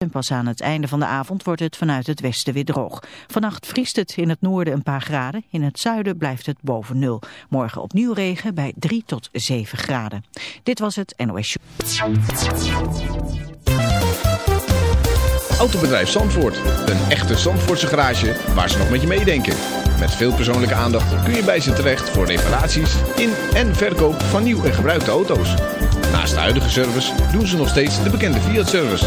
En pas aan het einde van de avond wordt het vanuit het westen weer droog. Vannacht vriest het in het noorden een paar graden. In het zuiden blijft het boven nul. Morgen opnieuw regen bij 3 tot 7 graden. Dit was het NOS. Autobedrijf Zandvoort. Een echte Zandvoortse garage waar ze nog met je meedenken. Met veel persoonlijke aandacht kun je bij ze terecht voor reparaties in en verkoop van nieuw en gebruikte auto's. Naast de huidige service doen ze nog steeds de bekende Fiat-service.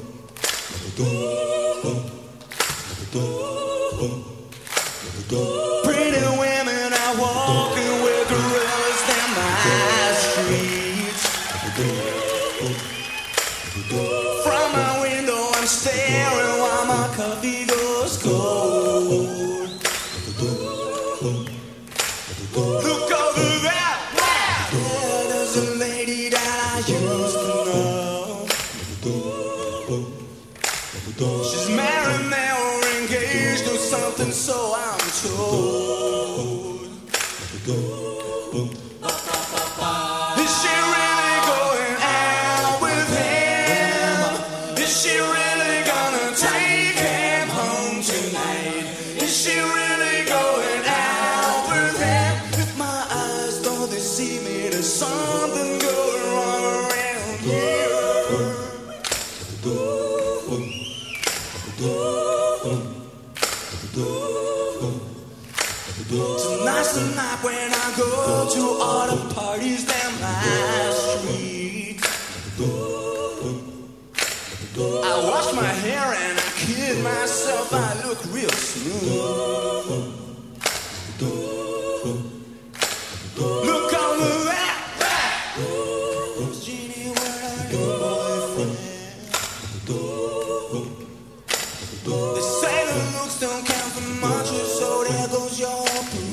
Pretty women gorillas down my streets. From my window, I'm staring while my coffee goes cold.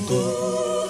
Dog.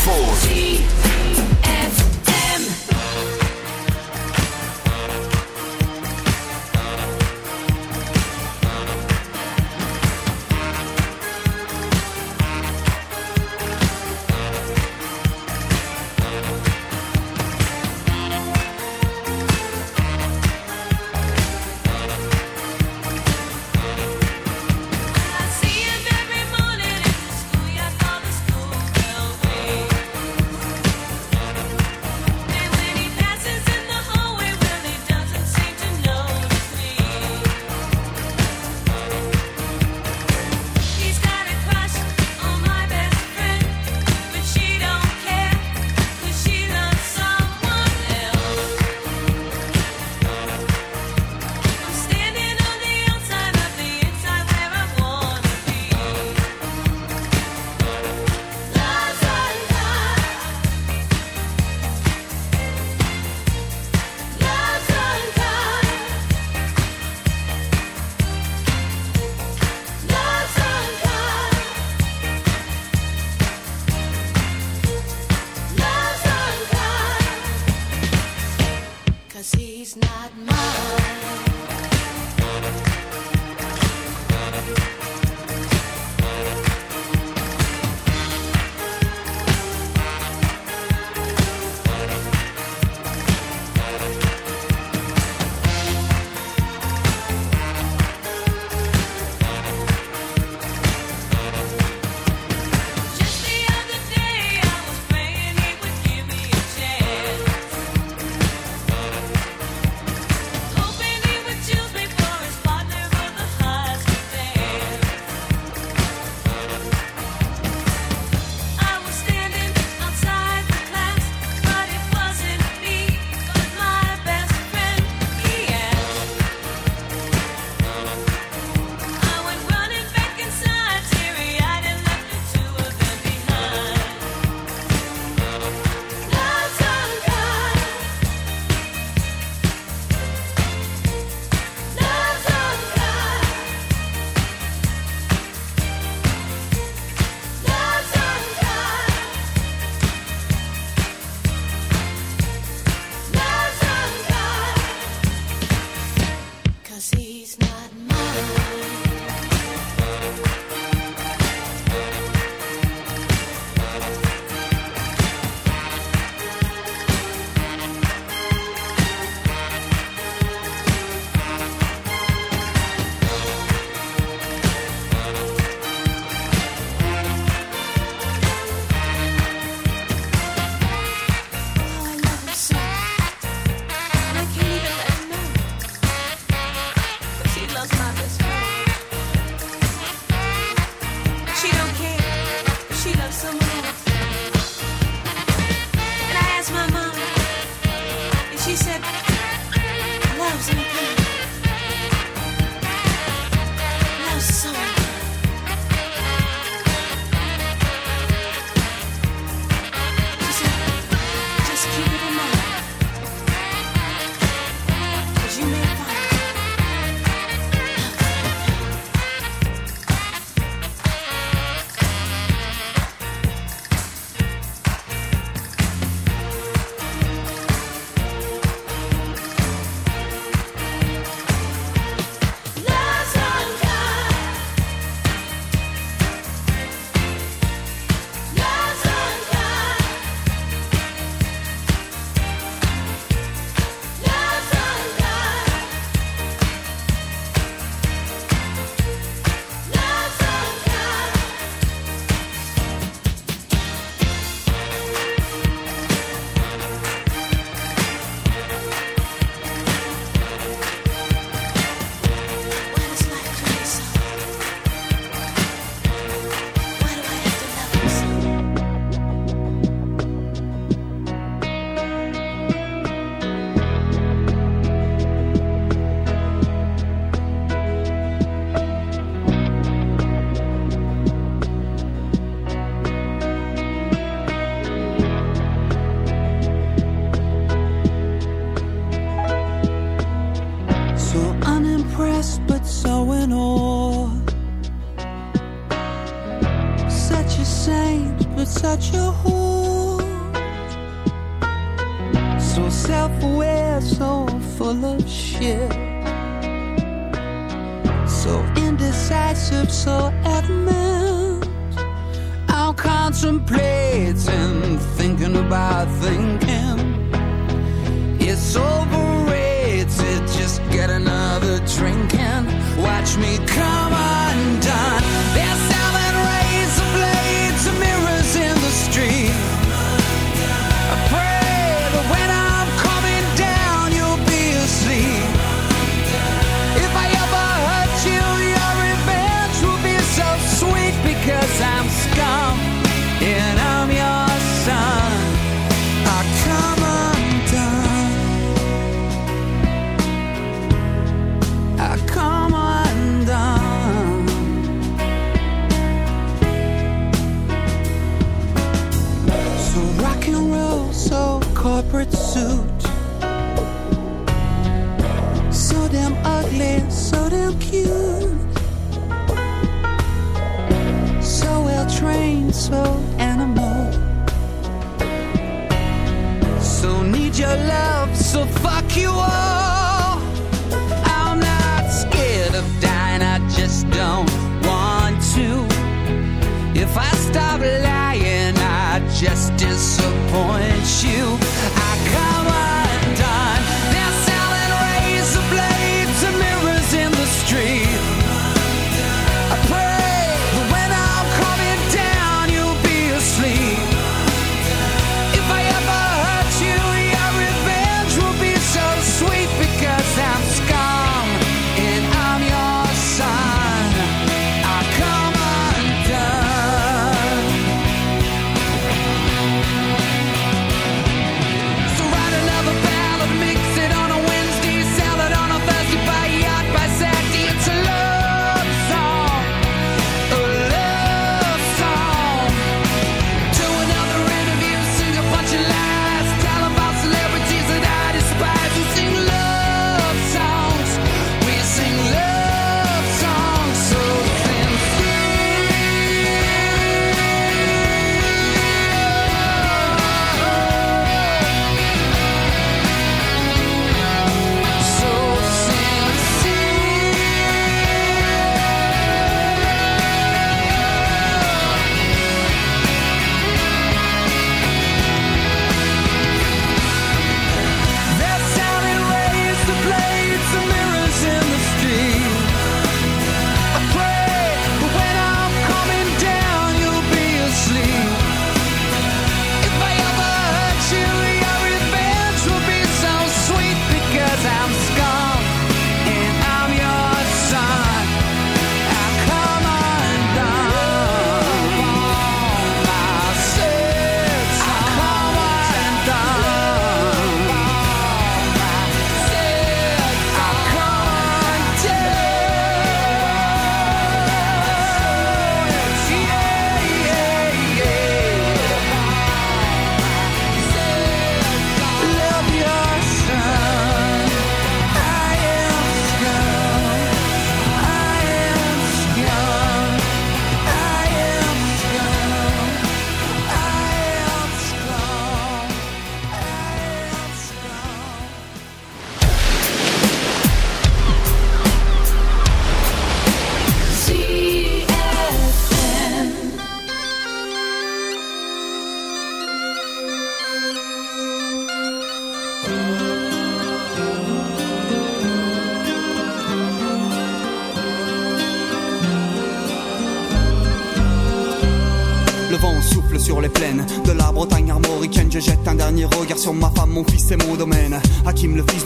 Four.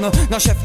bornes. D'un chef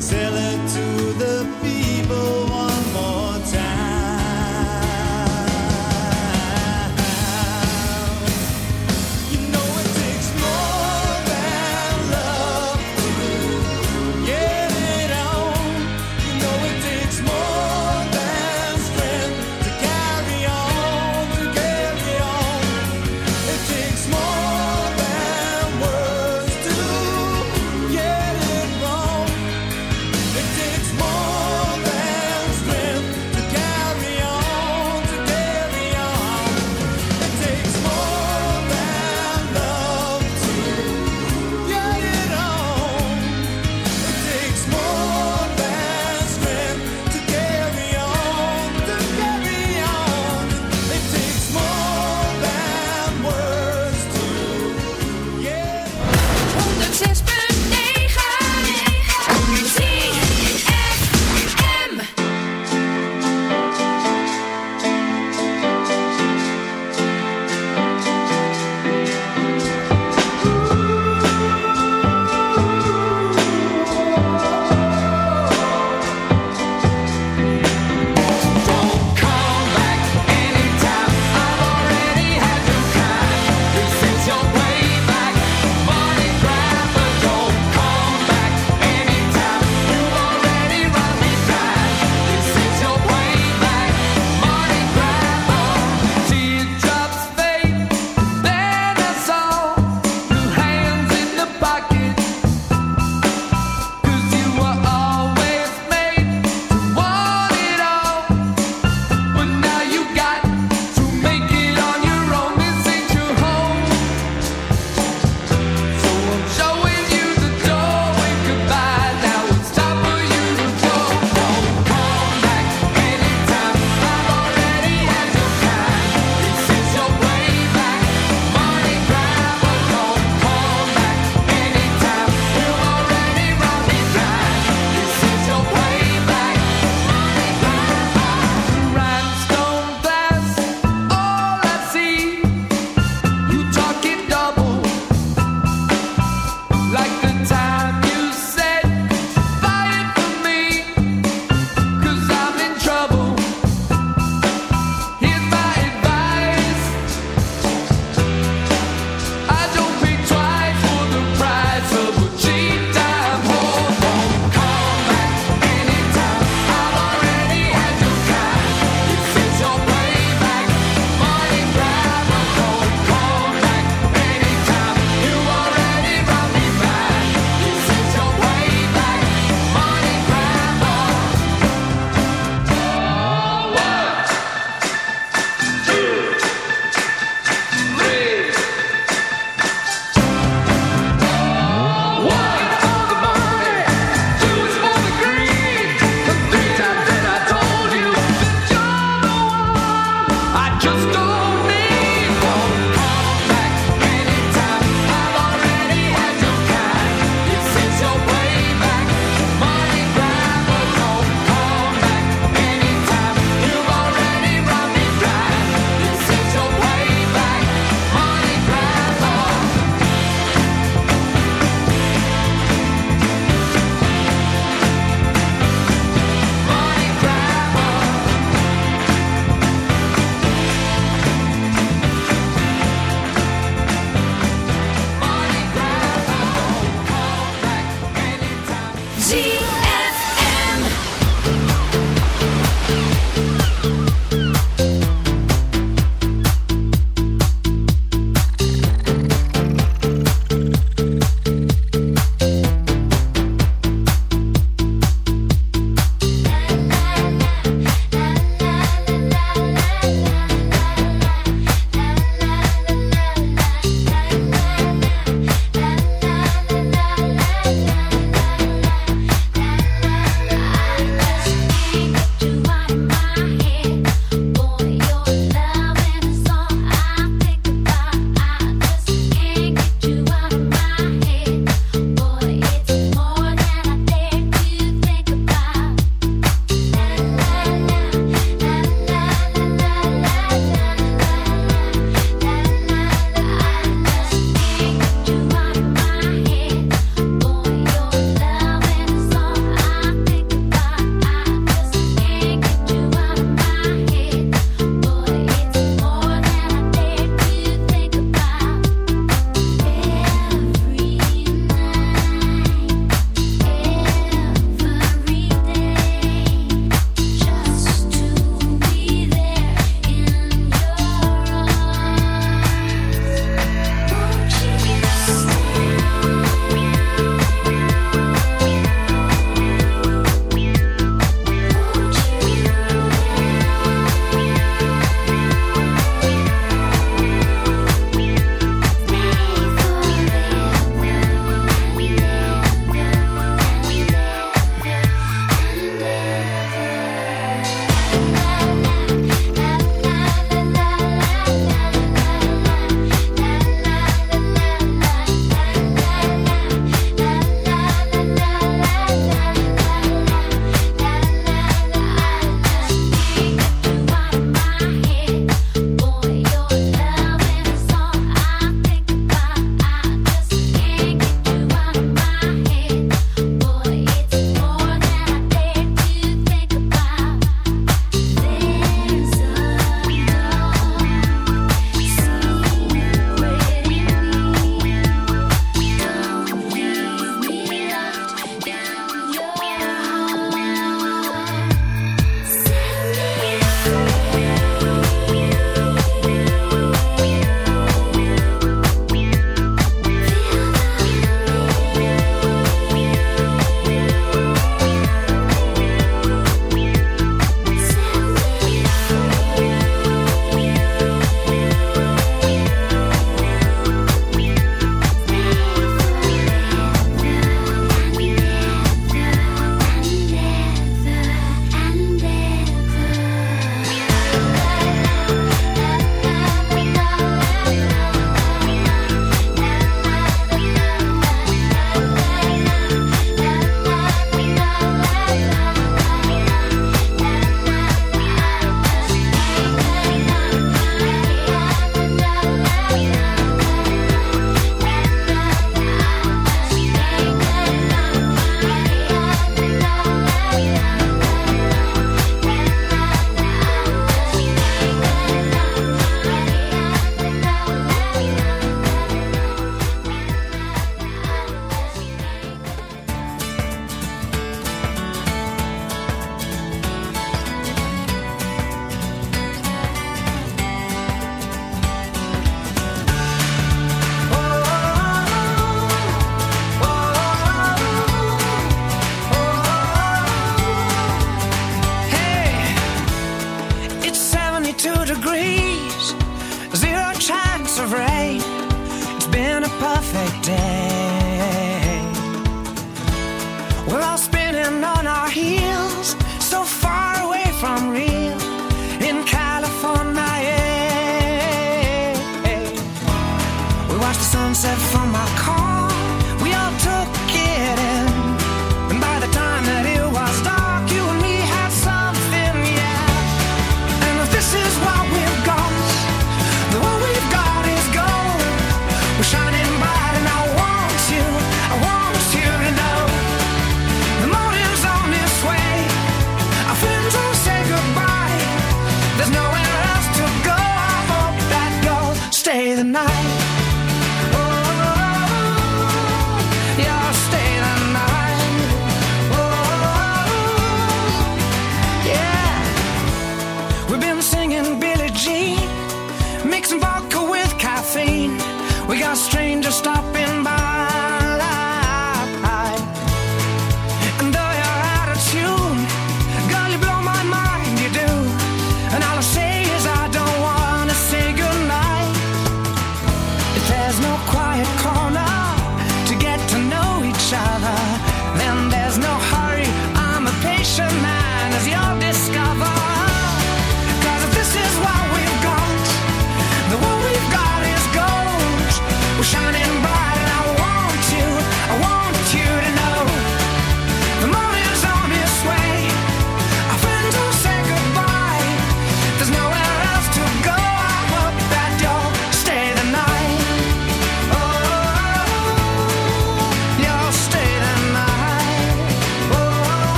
Sell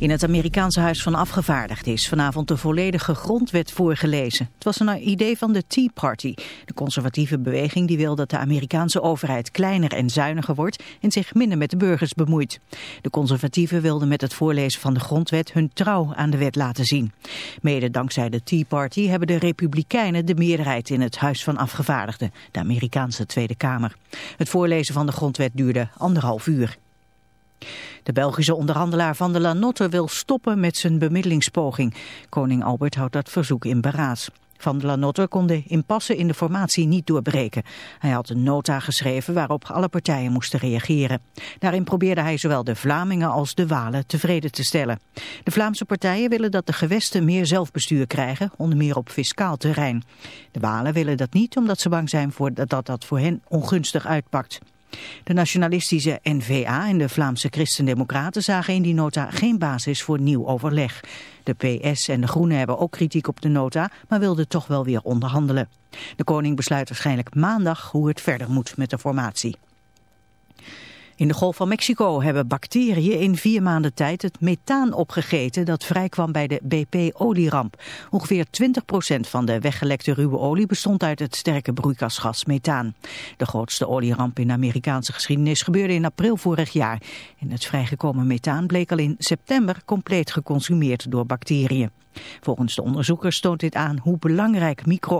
In het Amerikaanse Huis van Afgevaardigden is vanavond de volledige grondwet voorgelezen. Het was een idee van de Tea Party, de conservatieve beweging die wil dat de Amerikaanse overheid kleiner en zuiniger wordt en zich minder met de burgers bemoeit. De conservatieven wilden met het voorlezen van de grondwet hun trouw aan de wet laten zien. Mede dankzij de Tea Party hebben de Republikeinen de meerderheid in het Huis van Afgevaardigden, de Amerikaanse Tweede Kamer. Het voorlezen van de grondwet duurde anderhalf uur. De Belgische onderhandelaar Van der Lanotte wil stoppen met zijn bemiddelingspoging. Koning Albert houdt dat verzoek in beraad. Van der Lanotte kon de impasse in de formatie niet doorbreken. Hij had een nota geschreven waarop alle partijen moesten reageren. Daarin probeerde hij zowel de Vlamingen als de Walen tevreden te stellen. De Vlaamse partijen willen dat de gewesten meer zelfbestuur krijgen, onder meer op fiscaal terrein. De Walen willen dat niet omdat ze bang zijn voor dat dat voor hen ongunstig uitpakt. De nationalistische N-VA en de Vlaamse Christendemocraten zagen in die nota geen basis voor nieuw overleg. De PS en de Groenen hebben ook kritiek op de nota, maar wilden toch wel weer onderhandelen. De koning besluit waarschijnlijk maandag hoe het verder moet met de formatie. In de Golf van Mexico hebben bacteriën in vier maanden tijd het methaan opgegeten dat vrijkwam bij de BP-olieramp. Ongeveer 20% van de weggelekte ruwe olie bestond uit het sterke broeikasgas methaan. De grootste olieramp in de Amerikaanse geschiedenis gebeurde in april vorig jaar. En het vrijgekomen methaan bleek al in september compleet geconsumeerd door bacteriën. Volgens de onderzoekers toont dit aan hoe belangrijk micro